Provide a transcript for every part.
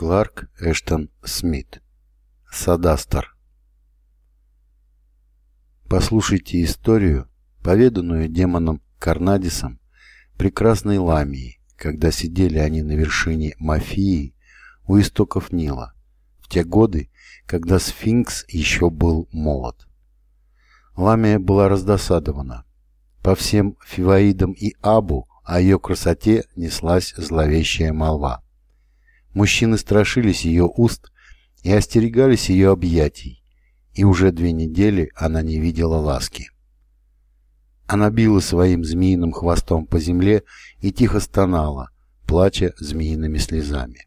Кларк Эштон Смит. Садастер. Послушайте историю, поведанную демоном Карнадисом, прекрасной Ламии, когда сидели они на вершине Мафии у истоков Нила, в те годы, когда сфинкс еще был молод. Ламия была раздосадована. По всем фиваидам и Абу о ее красоте неслась зловещая молва. Мужчины страшились ее уст и остерегались ее объятий, и уже две недели она не видела ласки. Она била своим змеиным хвостом по земле и тихо стонала, плача змеиными слезами.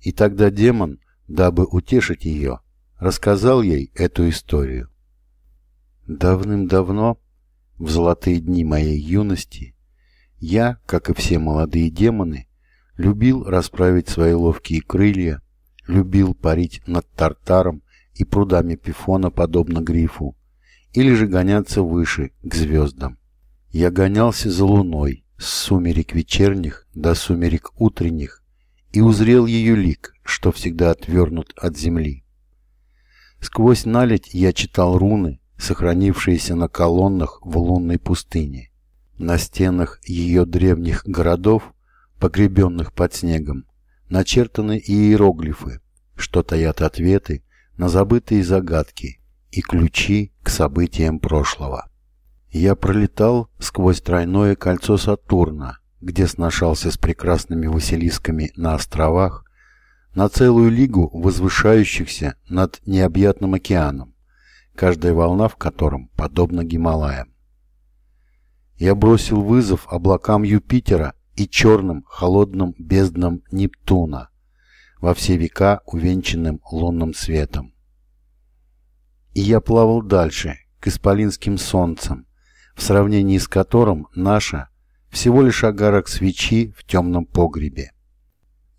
И тогда демон, дабы утешить ее, рассказал ей эту историю. Давным-давно, в золотые дни моей юности, я, как и все молодые демоны, Любил расправить свои ловкие крылья, любил парить над Тартаром и прудами Пифона, подобно грифу, или же гоняться выше, к звездам. Я гонялся за луной, с сумерек вечерних до сумерек утренних, и узрел ее лик, что всегда отвернут от земли. Сквозь наледь я читал руны, сохранившиеся на колоннах в лунной пустыне. На стенах ее древних городов погребенных под снегом, начертаны иероглифы, что таят ответы на забытые загадки и ключи к событиям прошлого. Я пролетал сквозь тройное кольцо Сатурна, где сношался с прекрасными василисками на островах, на целую лигу возвышающихся над необъятным океаном, каждая волна в котором подобна Гималаям. Я бросил вызов облакам Юпитера и черным холодным безднам Нептуна, во все века увенчанным лунным светом. И я плавал дальше, к исполинским солнцам, в сравнении с которым наша всего лишь огарок свечи в темном погребе.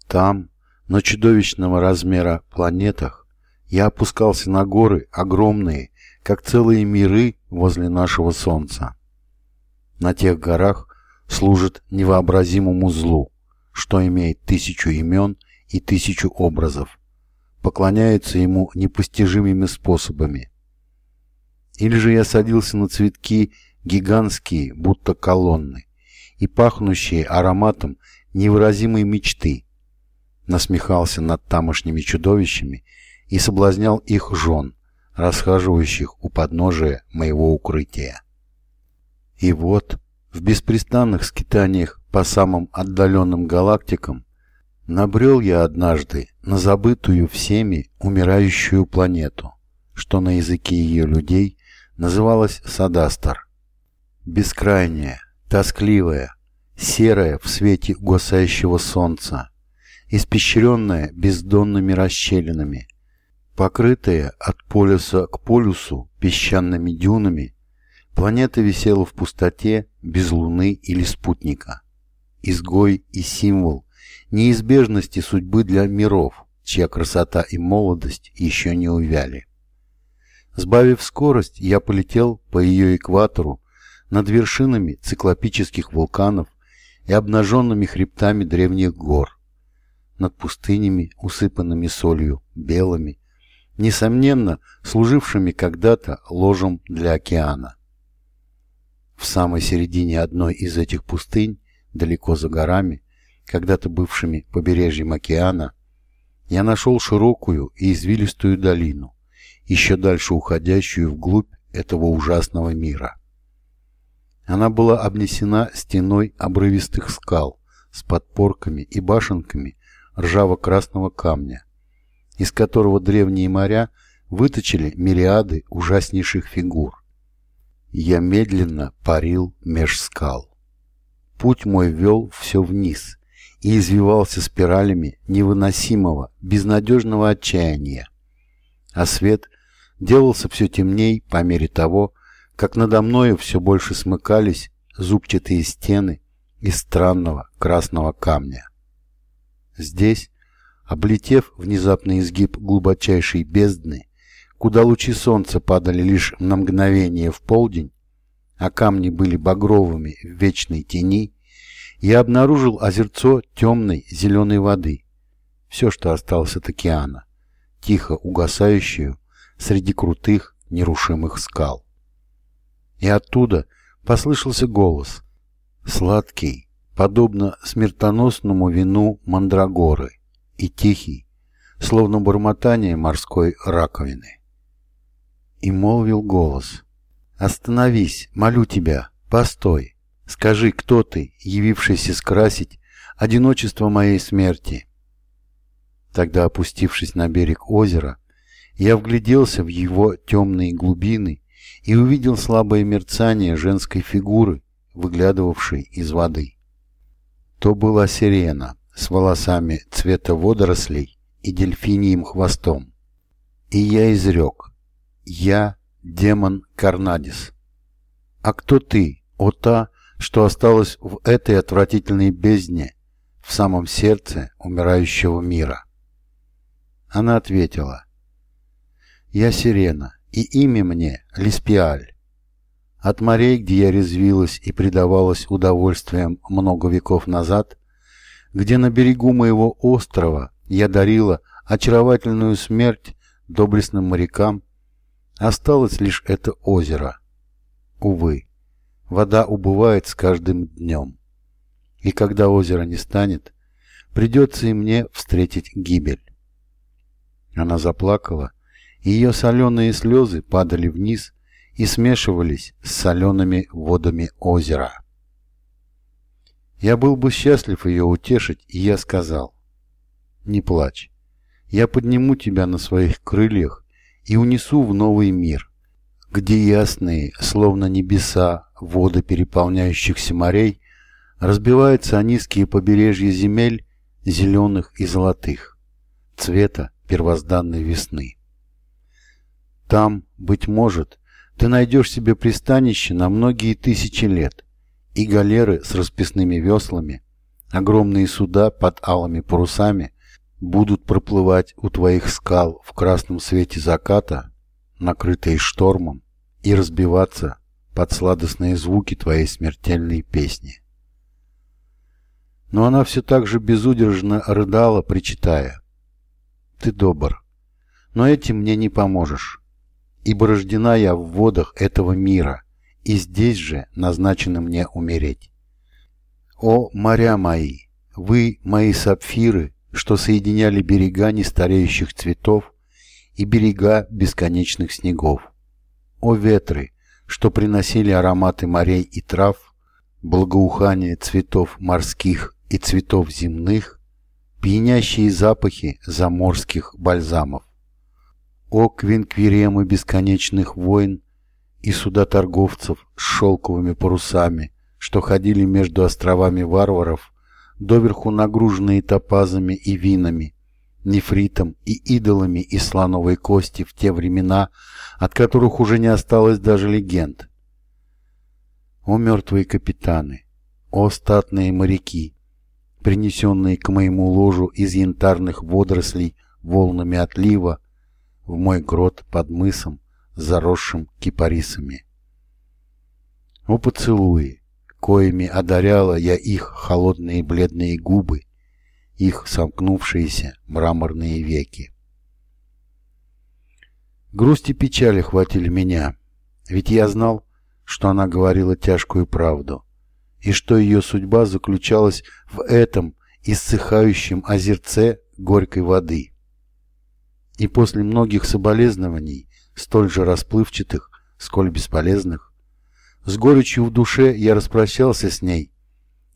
Там, на чудовищного размера планетах, я опускался на горы, огромные, как целые миры возле нашего Солнца. На тех горах служит невообразимому злу, что имеет тысячу имен и тысячу образов, поклоняется ему непостижимыми способами. Или же я садился на цветки гигантские, будто колонны, и пахнущие ароматом невыразимой мечты, насмехался над тамошними чудовищами и соблазнял их жен, расхаживающих у подножия моего укрытия. И вот в беспрестанных скитаниях по самым отдаленным галактикам набрел я однажды на забытую всеми умирающую планету, что на языке ее людей называлась Садастар. Бескрайняя, тоскливая, серая в свете угасающего солнца, испещренная бездонными расщелинами, покрытая от полюса к полюсу песчаными дюнами Планета висела в пустоте, без луны или спутника. Изгой и символ неизбежности судьбы для миров, чья красота и молодость еще не увяли. Сбавив скорость, я полетел по ее экватору над вершинами циклопических вулканов и обнаженными хребтами древних гор, над пустынями, усыпанными солью, белыми, несомненно, служившими когда-то ложем для океана. В самой середине одной из этих пустынь, далеко за горами, когда-то бывшими побережьем океана, я нашел широкую и извилистую долину, еще дальше уходящую вглубь этого ужасного мира. Она была обнесена стеной обрывистых скал с подпорками и башенками ржаво-красного камня, из которого древние моря выточили мириады ужаснейших фигур, я медленно парил меж скал. Путь мой вел все вниз и извивался спиралями невыносимого, безнадежного отчаяния. А свет делался все темней по мере того, как надо мною все больше смыкались зубчатые стены из странного красного камня. Здесь, облетев внезапный изгиб глубочайшей бездны, куда лучи солнца падали лишь на мгновение в полдень, а камни были багровыми в вечной тени, я обнаружил озерцо темной зеленой воды, все, что осталось от океана, тихо угасающую среди крутых нерушимых скал. И оттуда послышался голос, сладкий, подобно смертоносному вину мандрагоры, и тихий, словно бормотание морской раковины. И молвил голос, «Остановись, молю тебя, постой, скажи, кто ты, явившийся скрасить одиночество моей смерти?» Тогда, опустившись на берег озера, я вгляделся в его темные глубины и увидел слабое мерцание женской фигуры, выглядывавшей из воды. То была сирена с волосами цвета водорослей и дельфинием хвостом. И я изрек. Я демон Карнадис. А кто ты, о та, что осталась в этой отвратительной бездне, в самом сердце умирающего мира? Она ответила. Я сирена, и имя мне Леспиаль. От морей, где я резвилась и предавалась удовольствиям много веков назад, где на берегу моего острова я дарила очаровательную смерть доблестным морякам, осталось лишь это озеро. Увы, вода убывает с каждым днем. И когда озера не станет, придется и мне встретить гибель. Она заплакала, и ее соленые слезы падали вниз и смешивались с солеными водами озера. Я был бы счастлив ее утешить, и я сказал, «Не плачь, я подниму тебя на своих крыльях и унесу в новый мир, где ясные, словно небеса, воды переполняющихся морей разбиваются о низкие побережья земель, зеленых и золотых, цвета первозданной весны. Там, быть может, ты найдешь себе пристанище на многие тысячи лет, и галеры с расписными веслами, огромные суда под алыми парусами будут проплывать у твоих скал в красном свете заката, накрытые штормом, и разбиваться под сладостные звуки твоей смертельной песни. Но она все так же безудержно рыдала, причитая. «Ты добр, но этим мне не поможешь, ибо рождена я в водах этого мира, и здесь же назначено мне умереть. О, моря мои, вы, мои сапфиры, что соединяли берега нестареющих цветов и берега бесконечных снегов. О ветры, что приносили ароматы морей и трав, благоухание цветов морских и цветов земных, пьянящие запахи заморских бальзамов. О квинквиремы бесконечных войн и суда торговцев с шелковыми парусами, что ходили между островами варваров доверху нагруженные топазами и винами, нефритом и идолами из слоновой кости в те времена, от которых уже не осталось даже легенд. О мертвые капитаны, о статные моряки, принесенные к моему ложу из янтарных водорослей волнами отлива в мой грот под мысом, заросшим кипарисами. О поцелуи, коими одаряла я их холодные бледные губы, их сомкнувшиеся мраморные веки. Грусть и печаль охватили меня, ведь я знал, что она говорила тяжкую правду, и что ее судьба заключалась в этом иссыхающем озерце горькой воды. И после многих соболезнований, столь же расплывчатых, сколь бесполезных, с горечью в душе я распрощался с ней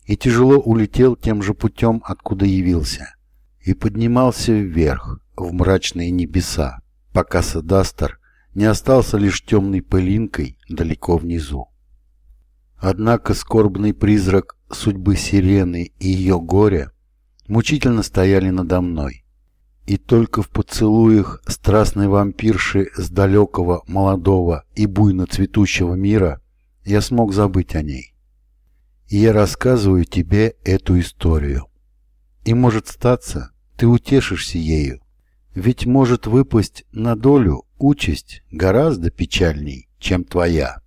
и тяжело улетел тем же путем, откуда явился, и поднимался вверх, в мрачные небеса, пока Садастер не остался лишь темной пылинкой далеко внизу. Однако скорбный призрак судьбы Сирены и ее горя мучительно стояли надо мной. И только в поцелуях страстной вампирши с далекого, молодого и буйно цветущего мира я смог забыть о ней. И я рассказываю тебе эту историю. И может статься, ты утешишься ею, ведь может выпасть на долю участь гораздо печальней, чем твоя.